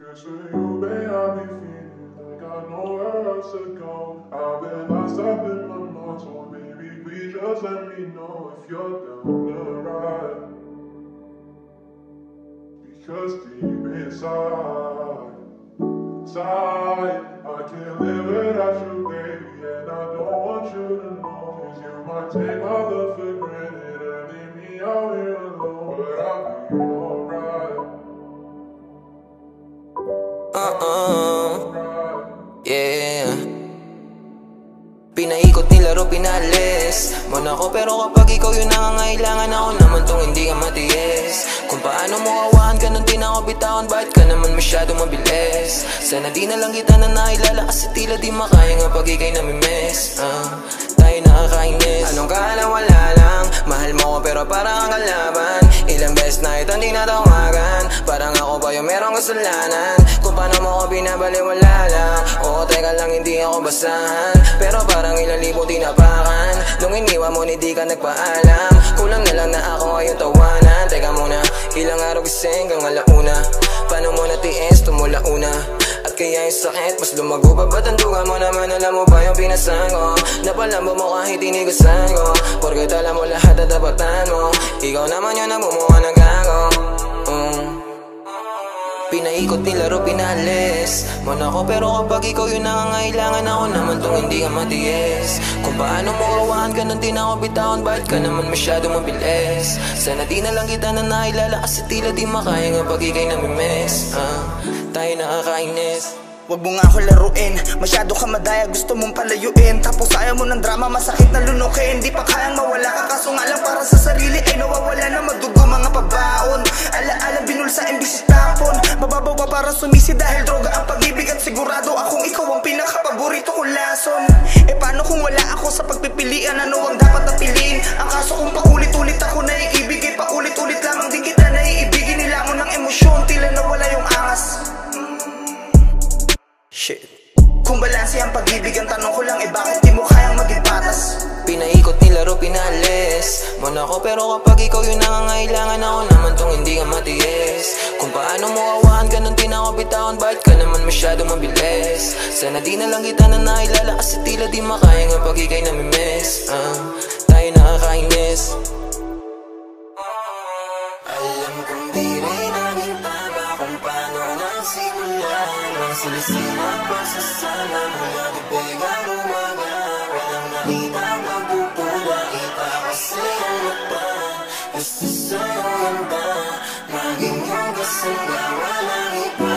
Cause for you, babe, I be feeling like I know where else to go. I've been lost up in my mind, so baby, please just let me know if you're down to ride. Because deep inside, inside, I can't live without you, baby, and I don't want you to know. Cause you might take my love Yeah. Pinaikot nilaro pinalis. Mo na ko pero kapag ikaw yung nangangailangan Ako naman tong hindi ka matiis. Kung paano mo kawahan ka nung di na ako bitawan. Bakit ka naman masyado mabilis? Sana di na lang kita na nailala Kasi tila di makaya nga pag ikay namimiss. Uh, Tayo nakakainis. Anong kala wala lang? Mahal mo ko pero parang ang kalaban Ito hindi natawagan Parang ako ba yung merong kasalanan? Kung paano mo ko binabaliwala lang? Oo teka lang hindi ako basahan. Pero parang ilang libo tinapakan. Nung iniwan mo hindi ka nagpaalam. Kulang na lang na ako ngayon tawanan. Teka muna ilang araw gising hanggang alauna? Paano mo natiis? Tumula una kaya yung sakit. Mas lumago pa Ba't mo naman? Alam mo ba yung pinasan ko? Napalambo mo kahit inigasan ko. Porket alam mo lahat at tapatan mo. Ikaw naman yung namumuha ng gago. Pinaikot nilaro pinalis. Mo na ko pero kapag ikaw yung nangangailangan Ako naman tong hindi ka matiis. Kung paano mo kawahan ka nung di na ako bitawan. Bakit ka naman masyado mabilis? Sana di na lang kita na nailala Kasi tila di makaya nga pag ikay namimiss. Uh, Tayo nakakainis. Huwag mo nga ako laruin. Masyado ka madaya, gusto mong palayuin. Tapos ayaw mo ng drama, masakit na lunukin. Di pa kayang mawala ka, kaso nga lang para sa sarili Ay nawawala na madugo mga pabaon Ala-ala binulsa imbis tapon Mababaw pa para sumisi dahil droga ang pag-ibig At sigurado akong ikaw ang pinakapaborito kong lason. Eh paano kung wala ako sa pagpipilian? Ano ang dapat na piliin Ang kaso kung paulit-ulit ako naiibig Kung balanse ang pag-ibig, ang tanong ko lang eh bakit di mo kayang maging patas? Pinaikot nilaro pinalis Mo na ko pero kapag ikaw yung nangangailangan Ako naman tong hindi ka matiis. Kung paano mo kawahan ka nung di na ako bitawan. Bakit ka naman masyado mabilis? Sana di na lang kita na nailala Kasi tila di makaya nga pag ikay namimiss uh, Sinisina pa sa sala mula di bigang umaga Walang nakita magpupula Iba kasi ang mata Gusto sa'yo ang ba Maging yung kasama Walang iba